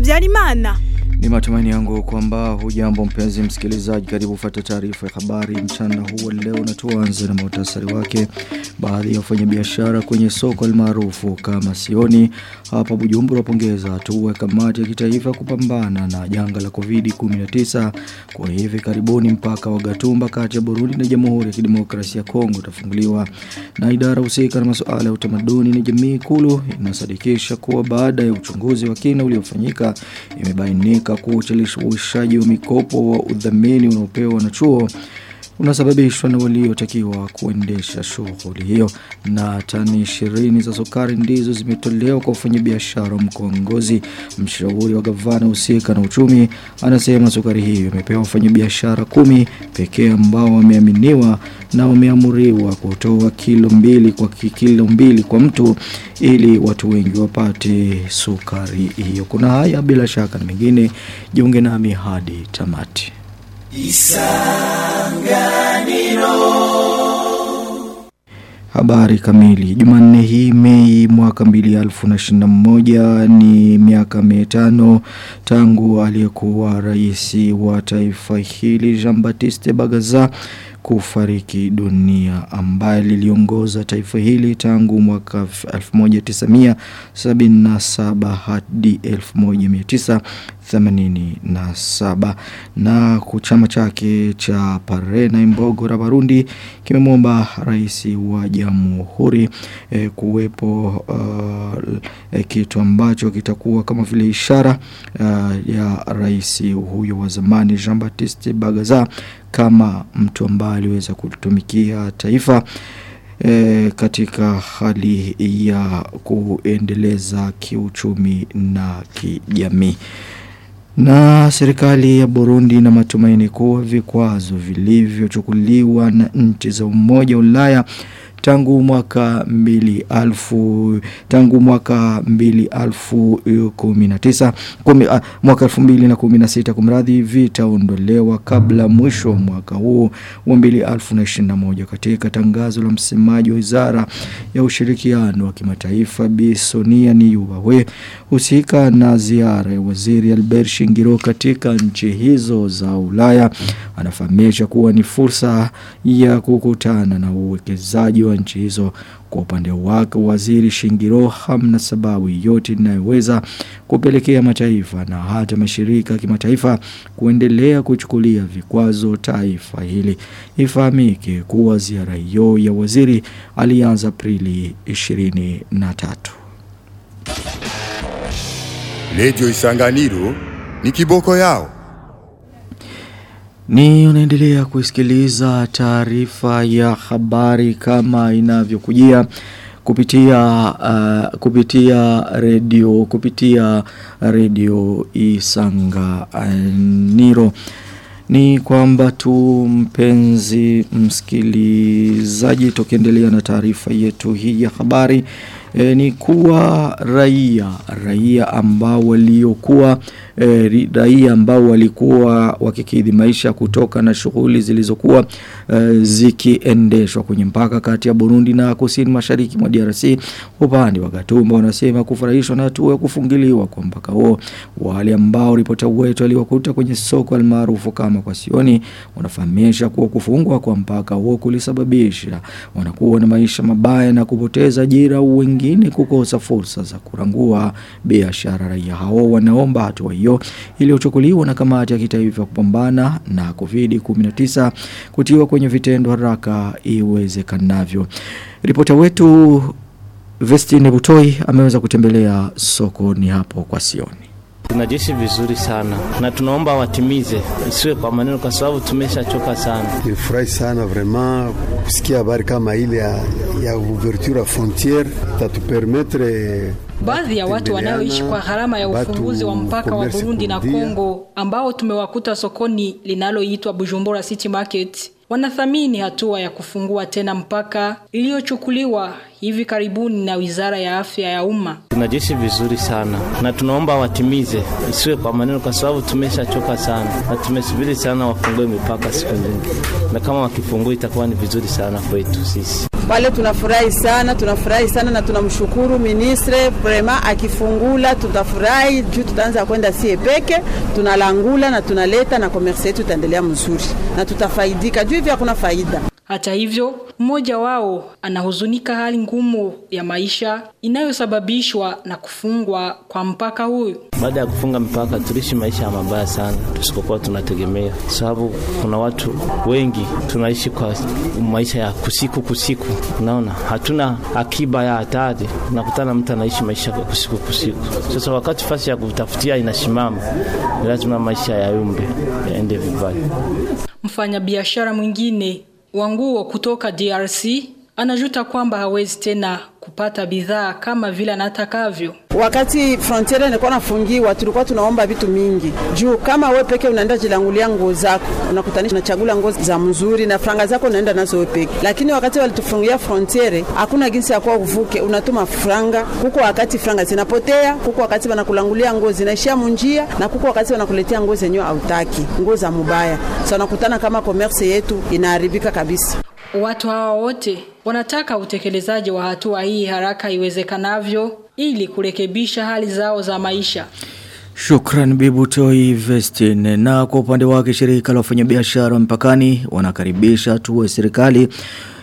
Habyarimana. Ni matumaini yangu kwamba hujambo mpenzi msikilizaji karibu fata taarifa ya habari mchana huu leo na tuanze na muhtasari wake. Baadhi ya wafanyabiashara kwenye soko almaarufu kama Sioni hapa Bujumbura wapongeza hatua ya kamati ya kitaifa kupambana na janga la Covid-19 kwa hivi karibuni mpaka wa Gatumba kati ya Burundi na Jamhuri ya Kidemokrasia ya Kongo utafunguliwa na idara husika na masuala ya utamaduni na jamii kulu inasadikisha kuwa baada ya uchunguzi wa kina uliofanyika imebainika kuwa ucheleweshaji wa mikopo wa udhamini unaopewa na chuo unasababishwa na waliotakiwa kuendesha shughuli hiyo. Na tani 20 za sukari ndizo zimetolewa kwa wafanyabiashara mkoa Ngozi mshauri wa gavana husika na uchumi anasema sukari hiyo imepewa wafanyabiashara kumi pekee ambao wameaminiwa na wameamuriwa kutoa kilo mbili kwa kilo mbili kwa mtu ili watu wengi wapate sukari hiyo. Kuna haya bila shaka na mengine. Jiunge nami hadi tamati Habari kamili. Jumanne hii Mei mwaka 2021 ni miaka mitano tangu aliyekuwa rais wa taifa hili Jean Baptiste Bagaza kufariki dunia ambaye liliongoza taifa hili tangu mwaka 1977 hadi 1987 na chama chake cha Parena Imbogora Barundi kimemwomba rais wa jamhuri eh, kuwepo uh, kitu ambacho kitakuwa kama vile ishara uh, ya rais huyo wa zamani Jean Baptiste Bagaza kama mtu ambaye aliweza kutumikia taifa e, katika hali ya kuendeleza kiuchumi na kijamii. Na serikali ya Burundi na matumaini kuwa vikwazo vilivyochukuliwa na nchi za Umoja Ulaya tangu mwaka mbili alfu tangu mwaka mbili alfu kuminatisa kumi, a, mwaka elfu mbili na kuminasita kumradhi vitaondolewa kabla mwisho wa mwaka huu wa mbili alfu na ishirini na moja. Katika tangazo la msemaji wa wizara ya ushirikiano wa kimataifa Bisonia ni Yuwawe husika na ziara ya waziri Albert Shingiro katika nchi hizo za Ulaya anafahamisha kuwa ni fursa ya kukutana na uwekezaji wa nchi hizo kwa upande wake waziri Shingiro hamna sababu yote inayoweza kupelekea mataifa na hata mashirika kimataifa kuendelea kuchukulia vikwazo taifa hili. Ifahamike kuwa ziara hiyo ya waziri alianza Aprili 23. Radio Isanganiro ni kiboko yao. Ni unaendelea kusikiliza taarifa ya habari kama inavyokujia kupitia uh, kupitia redio kupitia redio Isanganiro ni kwamba tu mpenzi msikilizaji tukiendelea na taarifa yetu hii ya habari e, ni kuwa raia raia ambao waliokuwa e, raia ambao walikuwa wakikidhi maisha kutoka na shughuli zilizokuwa e, zikiendeshwa kwenye mpaka kati ya Burundi na kusini mashariki mwa DRC upande wa Gatumba wanasema kufurahishwa na hatua ya kufungiliwa kwa mpaka huo. Wale ambao ripota wetu aliwakuta kwenye soko almaarufu kama kwa Sioni wanafahamisha kuwa kufungwa kwa mpaka huo kulisababisha wanakuwa na maisha mabaya na kupoteza ajira wengine kukosa fursa za kurangua biashara raia hao wanaomba hatua hiyo iliyochukuliwa na kamati ya kitaifa kupambana na COVID-19 kutiwa kwenye vitendo haraka iwezekanavyo. Ripota wetu Vestine Butoi ameweza kutembelea sokoni hapo kwa Sioni. Tunajisi vizuri sana. Na tunaomba watimize, isiwe kwa maneno, kwa sababu tumeshachoka sana. Nilifurahi sana vraiment kusikia habari kama ile ya, ya ouverture ya frontiere itatupermetre Baadhi ya watu wanaoishi kwa gharama ya ufunguzi wa mpaka wa Burundi na Kongo ambao tumewakuta sokoni linaloitwa Bujumbura City Market wanathamini hatua ya kufungua tena mpaka iliyochukuliwa hivi karibuni na Wizara ya Afya ya Umma. tunajeshi vizuri sana na tunaomba watimize, isiwe kwa maneno, kwa sababu tumeshachoka sana na tumesubiri sana wafungue mipaka siku nyingi, na kama wakifungua itakuwa ni vizuri sana kwetu sisi. pale tunafurahi sana, tunafurahi sana na tunamshukuru ministre prema akifungula tutafurahi juu tutaanza kwenda sie peke, tunalangula na tunaleta na komersi yetu itaendelea mzuri na tutafaidika juu hivi hakuna faida. Hata hivyo, mmoja wao anahuzunika hali ngumu ya maisha inayosababishwa na kufungwa kwa mpaka huyu. Baada ya kufunga mpaka tuliishi maisha ya mabaya sana, tusipokuwa tunategemea, sababu kuna watu wengi tunaishi kwa maisha ya kusiku kusiku. Unaona, hatuna akiba ya hatari, unakutana mtu anaishi maisha ya kusiku kusiku. Sasa wakati fasi ya kutafutia inasimama, lazima maisha ya yumbe yaende vibaya. Mfanyabiashara mwingine wa nguo kutoka DRC anajuta kwamba hawezi tena kupata bidhaa kama vile anatakavyo. Wakati frontiere ilikuwa nafungiwa, tulikuwa tunaomba vitu mingi juu, kama we peke unaenda jilangulia nguo zako, unakutanisha unachagula nguo za mzuri na franga zako unaenda nazo we peke. Lakini wakati walitufungia frontiere, hakuna jinsi ya kuwa uvuke, unatuma franga kuko, wakati franga zinapotea, kuko wakati wanakulangulia nguo zinaishia munjia, na kuko wakati wanakuletea nguo zenyewe hautaki, nguo za mubaya. Sasa unakutana kama commerce yetu inaharibika kabisa. Watu hawa wote wanataka utekelezaji wa hatua hii haraka iwezekanavyo ili kurekebisha hali zao za maisha. Shukran Bibutoi Vestin. Na kwa upande wake shirika la wafanyabiashara mpakani wanakaribisha ya serikali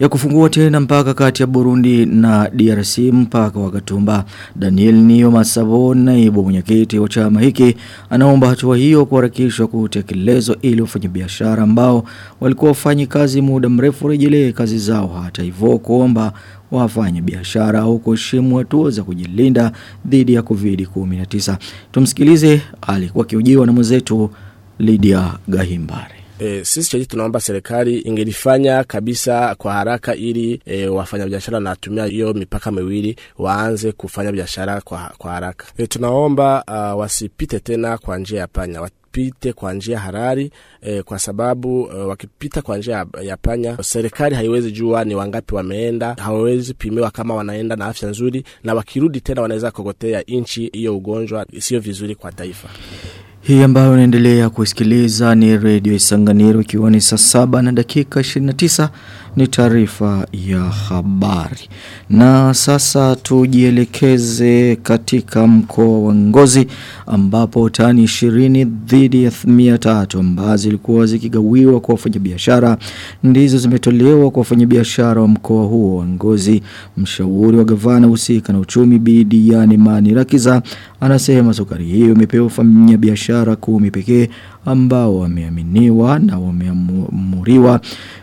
ya kufungua tena mpaka kati ya Burundi na DRC mpaka wa Gatumba. Daniel Nio Masabo naibu mwenyekiti wa chama hiki anaomba hatua hiyo kuharakishwa kutekelezwa ili wafanyabiashara ambao walikuwa wafanyi kazi muda mrefu rejelee kazi zao hata hivyo kuomba wafanye biashara au kuheshimu hatua za kujilinda dhidi ya COVID-19. Tumsikilize alikuwa kiujiwa na mwenzetu Lydia Gahimbare. E, sisi chaji tunaomba serikali ingelifanya kabisa kwa haraka ili e, wafanyabiashara wanatumia hiyo mipaka miwili waanze kufanya biashara kwa, kwa haraka. E, tunaomba uh, wasipite tena kwa njia ya panya pite kwa njia harari eh, kwa sababu eh, wakipita kwa njia ya panya serikali haiwezi jua ni wangapi wameenda, hawawezi pimiwa kama wanaenda na afya nzuri, na wakirudi tena wanaweza kokotea nchi. hiyo ugonjwa sio vizuri kwa taifa. Hii ambayo unaendelea kusikiliza ni redio Isanganiro ikiwa ni saa saba na dakika 29 ni taarifa ya habari. Na sasa tujielekeze katika mkoa wa Ngozi ambapo tani 20 dhidi ya 300 ambazo zilikuwa zikigawiwa kwa wafanyabiashara ndizo zimetolewa kwa wafanyabiashara wa mkoa huo wa Ngozi. Mshauri wa gavana husika na uchumi Bidi yani Mani Rakiza anasema sukari hiyo imepewa wafanyabiashara kumi pekee ambao wameaminiwa na wameamuriwa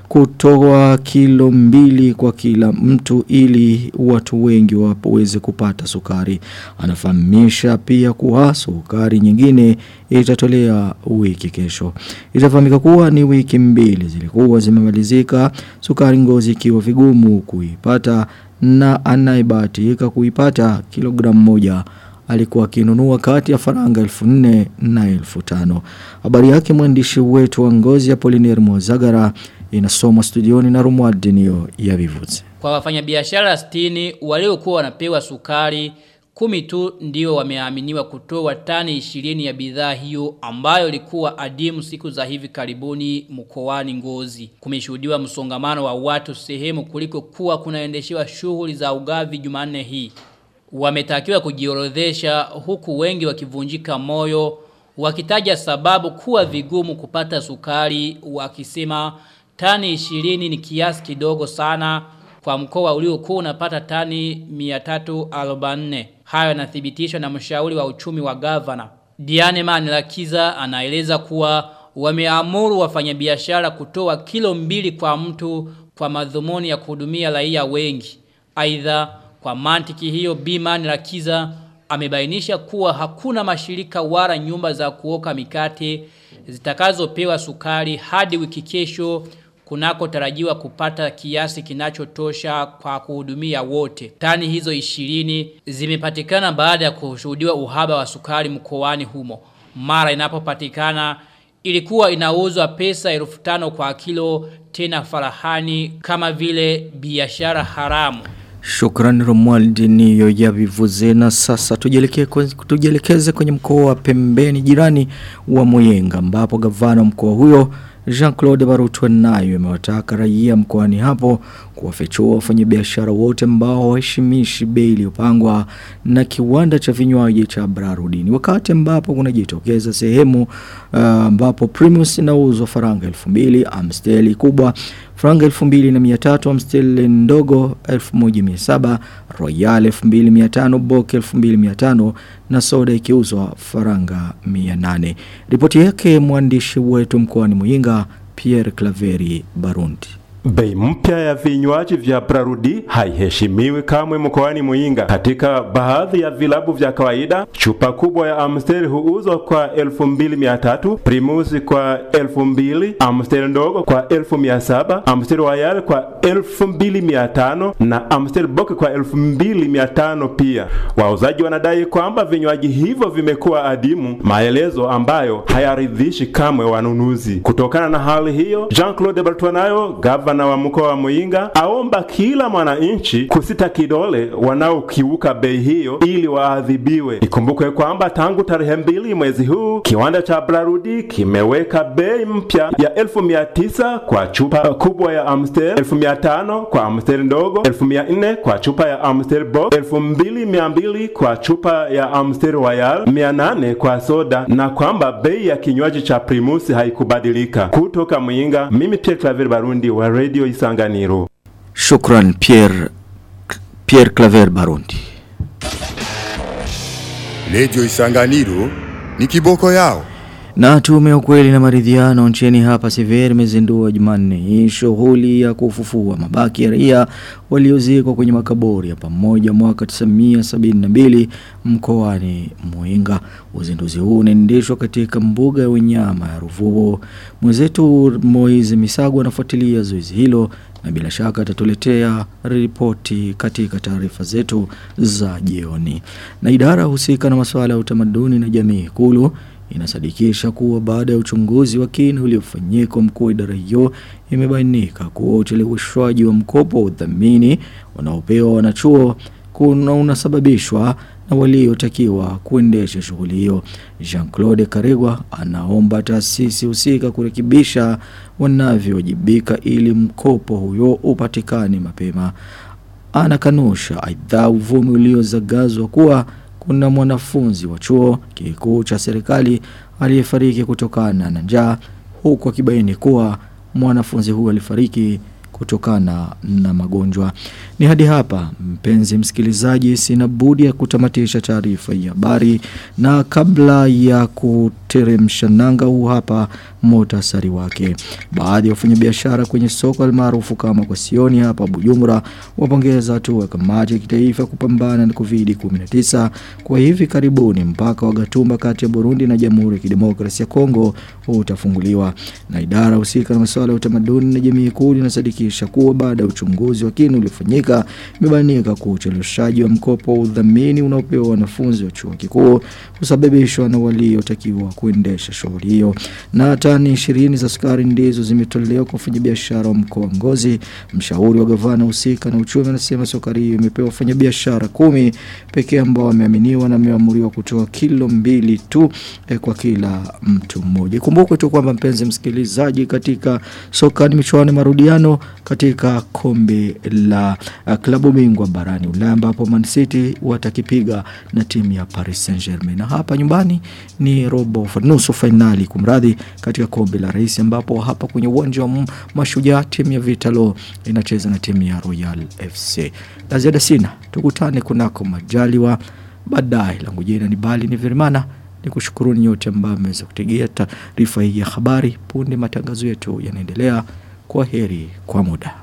kutoa kilo mbili kwa kila mtu ili watu wengi waweze kupata sukari. Anafahamisha pia kuwa sukari nyingine itatolea wiki kesho. Itafahamika kuwa ni wiki mbili zilikuwa zimemalizika sukari ngozi ikiwa vigumu kuipata na anayebahatika kuipata kilogramu moja alikuwa akinunua kati ya faranga elfu nne na elfu tano. Habari yake mwandishi wetu wa ngozi ya Polinier Mozagara inasomwa studioni na Rumwadinio ya Vivuze. Kwa wafanyabiashara 60 waliokuwa wanapewa sukari kumi tu ndio wameaminiwa kutoa tani 20 ya bidhaa hiyo ambayo ilikuwa adimu siku za hivi karibuni mkoani Ngozi. Kumeshuhudiwa msongamano wa watu sehemu kuliko kuwa kunaendeshewa shughuli za ugavi Jumanne hii wametakiwa kujiorodhesha huku wengi wakivunjika moyo wakitaja sababu kuwa vigumu kupata sukari wakisema tani 20 ni kiasi kidogo sana kwa mkoa uliokuwa unapata tani 344 hayo yanathibitishwa na mshauri wa uchumi wa gavana. Diane Manlakiza anaeleza kuwa wameamuru wafanyabiashara kutoa kilo mbili kwa mtu kwa madhumuni ya kuhudumia raia wengi. Aidha kwa mantiki hiyo Biman Rakiza amebainisha kuwa hakuna mashirika wala nyumba za kuoka mikate zitakazopewa sukari hadi wiki kesho kunako tarajiwa kupata kiasi kinachotosha kwa kuhudumia wote. Tani hizo ishirini zimepatikana baada ya kushuhudiwa uhaba wa sukari mkoani humo. Mara inapopatikana ilikuwa inauzwa pesa elfu tano kwa kilo tena farahani kama vile biashara haramu. Shukran Romualdi ni ya vivuze na sasa tujielekeze kwenye mkoa wa pembeni jirani wa Muyenga ambapo gavana mkoa huyo Jean-Claude Barutwa nayo imewataka raia mkoani hapo kuwafichua wafanyabiashara wote ambao waheshimishi bei iliyopangwa na kiwanda cha vinywaji cha Brarudini. Wakati ambapo kunajitokeza sehemu uh, ambapo Primus inauzwa faranga 2000 amsteli kubwa franga 2300 Amstel ndogo 1700 Royal 2500 Bock 2500 na soda ikiuzwa faranga 800 ripoti yake mwandishi wetu mkoani Muyinga Pierre Claveri Barundi Bei mpya ya vinywaji vya Brarudi haiheshimiwi kamwe mkoani Muyinga. Katika baadhi ya vilabu vya kawaida, chupa kubwa ya Amstel huuzwa kwa 2300, Primus kwa 2000, Amstel ndogo kwa 1700, Amstel Royal kwa 2500 na Amstel Bock kwa 2500 pia. Wauzaji wanadai kwamba vinywaji hivyo vimekuwa adimu, maelezo ambayo hayaridhishi kamwe wanunuzi. Kutokana na hali hiyo, Jean-Claude Bartwanayo, gavana wa mkoa wa Muyinga, aomba kila mwananchi kusita kidole wanaokiuka bei hiyo ili waadhibiwe. Ikumbukwe kwamba tangu tarehe mbili mwezi huu kiwanda cha Brarudi kimeweka bei mpya ya elfu mia tisa kwa chupa kubwa ya Amstel, elfu mia tano kwa Amstel ndogo, elfu mia nne kwa chupa ya Amstel Bock, elfu mbili mia mbili kwa chupa ya Amstel Royal, mia nane kwa soda, na kwamba bei ya kinywaji cha Primus haikubadilika. Kutoka Muyinga, mimi Pierre Claver Barundi wa Radio Isanganiro. Shukran Pierre Pierre Claver Barundi Radio Isanganiro ni kiboko yao. Na tume ya ukweli na maridhiano nchini hapa Severi imezindua Jumanne hii shughuli ya kufufua mabaki ya raia waliozikwa kwenye makaburi ya pamoja mwaka 1972 mkoani Muinga. Uzinduzi huu unaendeshwa katika mbuga ya wanyama ya Ruvubu. Mwenzetu Moize Misago anafuatilia zoezi hilo na bila shaka atatuletea ripoti katika taarifa zetu za jioni. Na idara husika na masuala ya utamaduni na jamii kulu inasadikisha kuwa baada ya uchunguzi wa kina uliofanyika mkuu idara hiyo imebainika kuwa ucheleweshwaji wa mkopo wa udhamini unaopewa wanachuo kuna unasababishwa na waliotakiwa kuendesha shughuli hiyo. Jean-Claude Karegwa anaomba taasisi husika kurekebisha wanavyowajibika ili mkopo huyo upatikane mapema. Anakanusha aidha uvumi uliozagazwa kuwa kuna mwanafunzi wa chuo kikuu cha serikali aliyefariki kutokana na njaa huku akibaini kuwa mwanafunzi huyo alifariki kutokana na magonjwa. Ni hadi hapa mpenzi msikilizaji sina budi ya kutamatisha taarifa ya habari na kabla ya kuteremsha nanga huu hapa motasari wake. Baadhi ya wafanyabiashara kwenye soko almaarufu kama kwa Sioni hapa Bujumbura wapongeza hatua kamati ya kitaifa kupambana na COVID-19 kwa hivi karibuni mpaka wa Gatumba kati ya Burundi na Jamhuri ya Kidemokrasia ya Kongo utafunguliwa. Na idara husika na masuala ya utamaduni na jamii kuu inasadikisha kuwa baada ya uchunguzi wa kina uliofanyika imebainika kuwa ucheleweshaji wa mkopo wa udhamini unaopewa wanafunzi wa chuo kikuu kusababishwa na waliotakiwa kuendesha shughuli hiyo. Na tani 20 za sukari ndizo zimetolewa kwa wafanyabiashara wa mkoa wa Ngozi. Mshauri wa gavana husika na uchumi anasema sukari hiyo imepewa wafanyabiashara kumi pekee ambao wameaminiwa na wameamuriwa kutoa kilo mbili tu eh, kwa kila mtu mmoja. Kumbukwe tu kwamba mpenzi msikilizaji katika soka ni michuano marudiano katika kombe la uh, klabu bingwa barani Ulaya ambapo Man City watakipiga na timu ya Paris Saint-Germain. Na hapa nyumbani ni robo nusu finali kumradhi katika kombe la rais ambapo hapa kwenye uwanja wa mashujaa timu ya Vitalo inacheza na timu ya Royal FC. La ziada sina. Tukutane kunako majaliwa baadaye. Langu jina ni Bali ni Vermana. Nikushukuruni nyote ambao mmeweza kutegea taarifa hii ya habari. Punde matangazo yetu yanaendelea. Kwa heri kwa muda.